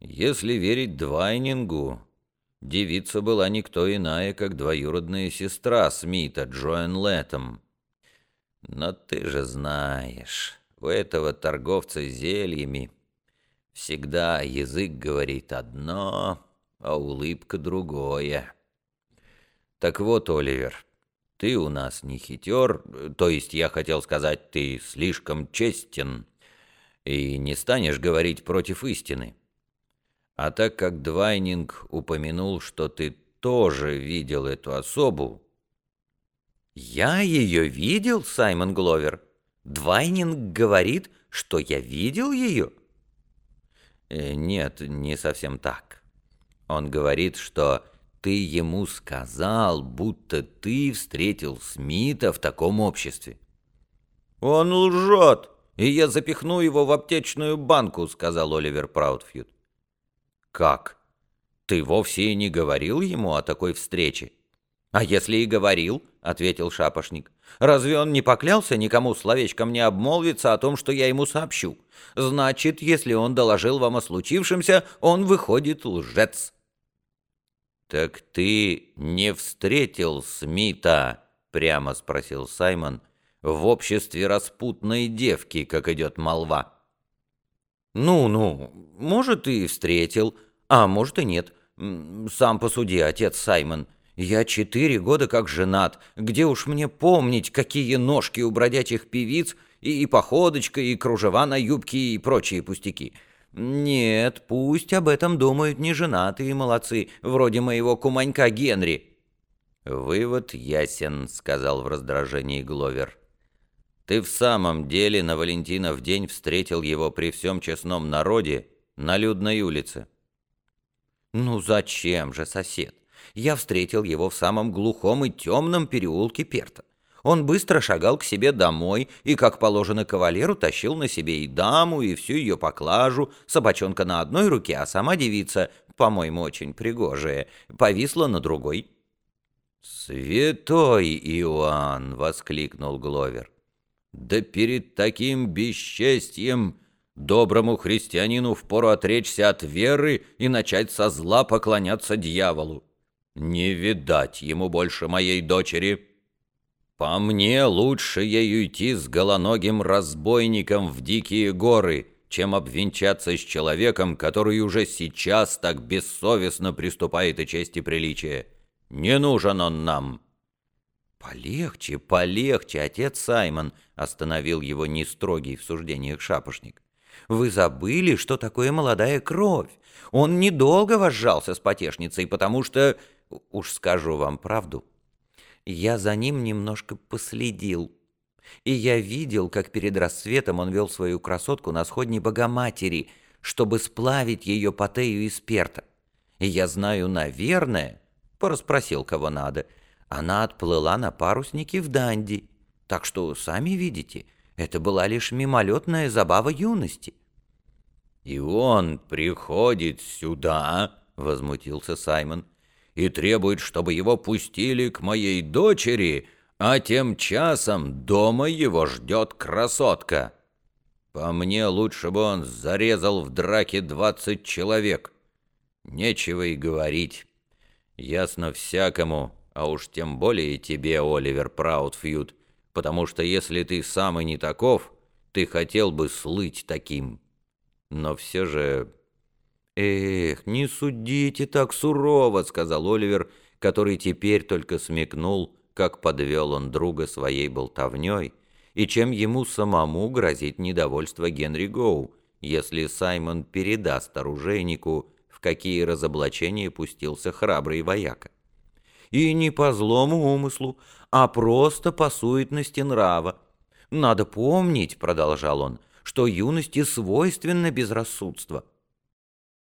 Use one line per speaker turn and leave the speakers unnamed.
Если верить Двайнингу, девица была никто иная, как двоюродная сестра Смита, Джоэн Лэттем. Но ты же знаешь, у этого торговца зельями всегда язык говорит одно, а улыбка другое. Так вот, Оливер, ты у нас не хитер, то есть я хотел сказать, ты слишком честен и не станешь говорить против истины. А так как Двайнинг упомянул, что ты тоже видел эту особу...
«Я ее видел, Саймон Гловер? Двайнинг говорит, что я видел ее?»
э, «Нет, не совсем так. Он говорит, что ты ему сказал, будто ты встретил Смита в таком обществе».
«Он лжет, и я запихну его в аптечную банку», — сказал Оливер Праудфьюд.
«Как? Ты вовсе и не говорил ему о такой встрече?»
«А если и говорил?» — ответил шапошник. «Разве он не поклялся никому словечком не обмолвиться о том, что я ему сообщу? Значит, если он доложил вам о случившемся, он выходит лжец».
«Так ты не встретил Смита?» — прямо спросил Саймон. «В обществе распутной девки, как идет молва».
«Ну-ну, может, и встретил, а может и нет. Сам посуди, отец Саймон. Я четыре года как женат. Где уж мне помнить, какие ножки у бродячих певиц, и, и походочка, и кружева на юбке, и прочие пустяки». «Нет, пусть об этом думают неженатые молодцы, вроде моего куманька Генри».
«Вывод ясен», — сказал в раздражении Гловер. Ты в самом деле на Валентинов день встретил его при всем честном народе на людной улице.
Ну зачем же, сосед? Я встретил его в самом глухом и темном переулке Перта. Он быстро шагал к себе домой и, как положено кавалеру, тащил на себе и даму, и всю ее поклажу, собачонка на одной руке, а сама девица, по-моему, очень пригожая, повисла на другой.
«Святой Иоанн!» — воскликнул Гловер. Да перед таким бесчестьем доброму христианину впору отречься от веры и начать со зла поклоняться дьяволу. Не видать ему больше моей дочери. По мне лучше ей уйти с голоногим разбойником в дикие горы, чем обвенчаться с человеком, который уже сейчас так бессовестно приступает и чести приличия. Не нужен он нам».
«Полегче, полегче, отец Саймон», — остановил его не строгий в суждениях шапошник. «Вы забыли, что такое молодая кровь. Он недолго возжался с потешницей, потому что, уж скажу вам правду, я за ним немножко последил. И я видел, как перед рассветом он вел свою красотку на сходни Богоматери, чтобы сплавить ее по Тею из Перта. И я знаю, наверное, пораспросил кого надо — она отплыла на паруснике в Данди. Так что, сами видите, это была лишь мимолетная забава юности.
«И он приходит сюда», — возмутился Саймон, «и требует, чтобы его пустили к моей дочери, а тем часом дома его ждет красотка. По мне, лучше бы он зарезал в драке двадцать человек. Нечего и говорить. Ясно всякому, а уж тем более тебе, Оливер Праудфьюд, потому что если ты сам и не таков, ты хотел бы слыть таким. Но все же...
«Эх, не судите так сурово», — сказал Оливер, который теперь только смекнул, как подвел он друга своей болтовней, и чем ему самому грозит недовольство Генри Гоу, если Саймон передаст оружейнику, в какие разоблачения пустился храбрый вояка и не по злому умыслу, а просто по суетности нрава. Надо помнить, — продолжал он, — что юности свойственно безрассудство —